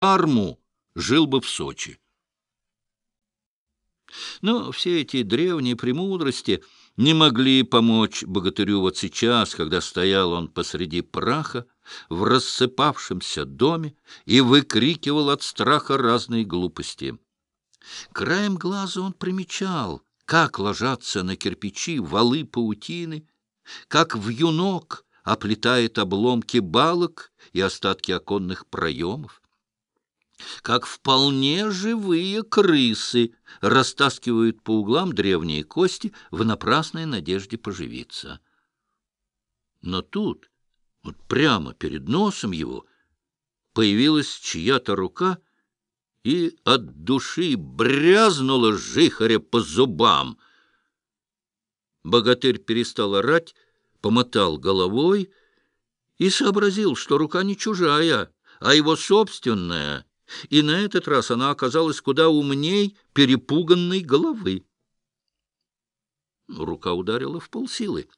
арму, жил бы в Сочи. Но все эти древние премудрости не могли помочь богатырю вот сейчас, когда стоял он посреди праха в рассыпавшемся доме и выкрикивал от страха разные глупости. Краем глаза он примечал, как ложатся на кирпичи валы паутины, как вьюнок оплетает обломки балок и остатки оконных проемов, как вполне живые крысы растаскивают по углам древние кости в напрасной надежде поживиться. Но тут, вот прямо перед носом его, появилась чья-то рука и от души брязнула жихаря по зубам. Богатырь перестал орать, помотал головой и сообразил, что рука не чужая, а его собственная — и на этот раз она оказалась куда умней перепуганной головы. Рука ударила в полсилы,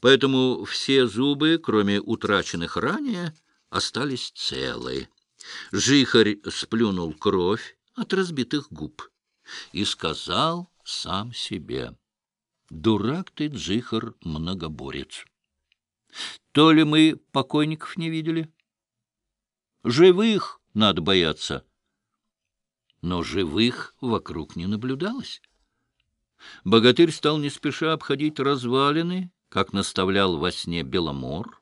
поэтому все зубы, кроме утраченных ранее, остались целые. Жихарь сплюнул кровь от разбитых губ и сказал сам себе, «Дурак ты, Джихар, многоборец! То ли мы покойников не видели? Живых надо бояться. Но живых вокруг не наблюдалось. Богатырь стал не спеша обходить развалины, как наставлял во сне Беломор.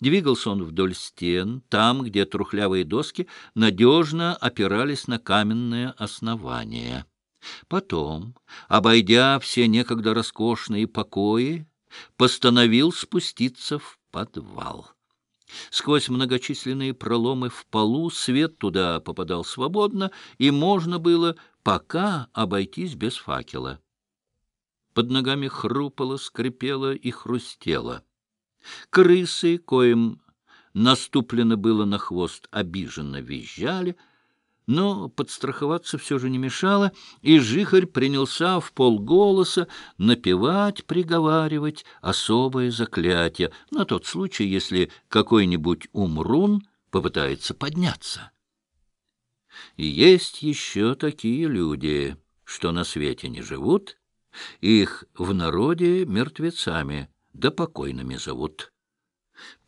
Двигался он вдоль стен, там, где трухлявые доски надежно опирались на каменное основание. Потом, обойдя все некогда роскошные покои, постановил спуститься в подвал. Сквозь многочисленные проломы в полу свет туда попадал свободно, и можно было пока обойтись без факела. Под ногами хрупало, скрипело и хрустело. Крысы, коим наступлено было на хвост, обиженно визжали — но подстраховаться все же не мешало, и жихарь принялся в полголоса напевать, приговаривать особое заклятие на тот случай, если какой-нибудь умрун попытается подняться. Есть еще такие люди, что на свете не живут, их в народе мертвецами да покойными зовут.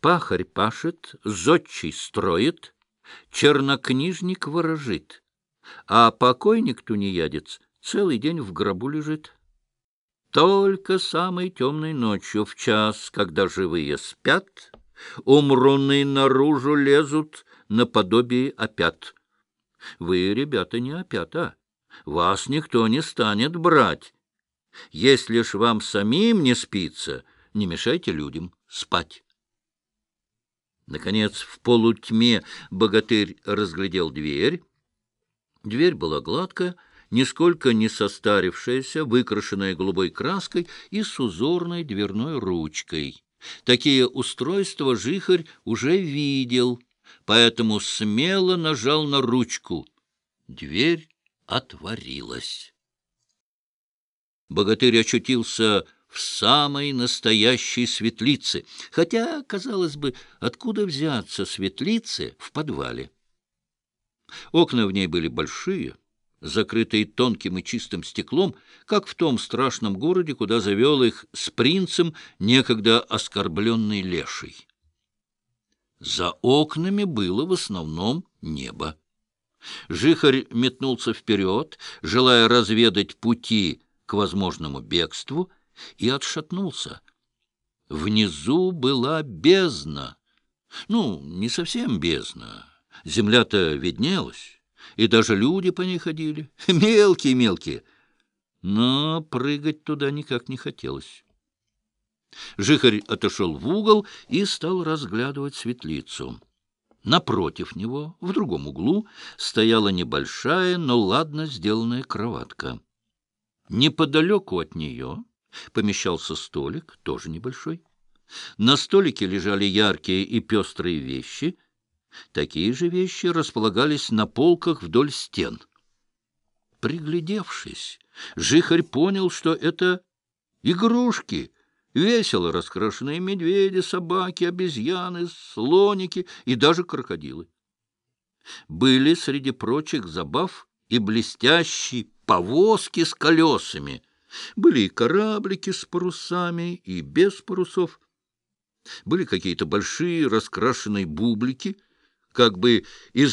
Пахарь пашет, зодчий строит — Чернокнижник ворожит, а покойник-тунеядец целый день в гробу лежит. Только самой темной ночью, в час, когда живые спят, умруны наружу лезут наподобие опят. Вы, ребята, не опята, вас никто не станет брать. Если ж вам самим не спится, не мешайте людям спать. Наконец, в полутьме богатырь разглядел дверь. Дверь была гладкая, нисколько не состарившаяся, выкрашенная голубой краской и с узорной дверной ручкой. Такие устройства жихарь уже видел, поэтому смело нажал на ручку. Дверь отворилась. Богатырь очутился в самой настоящей светлице, хотя, казалось бы, откуда взяться светлице в подвале. Окна в ней были большие, закрытые тонким и чистым стеклом, как в том страшном городе, куда завел их с принцем некогда оскорбленный леший. За окнами было в основном небо. Жихарь метнулся вперед, желая разведать пути к возможному бегству, и отшатнулся. Внизу была бездна. Ну, не совсем бездна. Земля-то виднелась, и даже люди по ней ходили. Мелкие-мелкие. Но прыгать туда никак не хотелось. Жихарь отошел в угол и стал разглядывать светлицу. Напротив него, в другом углу, стояла небольшая, но ладно сделанная кроватка. Неподалеку от нее помещался столик, тоже небольшой. На столике лежали яркие и пестрые вещи. Такие же вещи располагались на полках вдоль стен. Приглядевшись, Жихарь понял, что это игрушки, весело раскрашенные медведи, собаки, обезьяны, слоники и даже крокодилы. были среди прочих забав и блестящие повозки с колесами. Были и кораблики с парусами, и без парусов. Были какие-то большие раскрашенные бублики, как бы из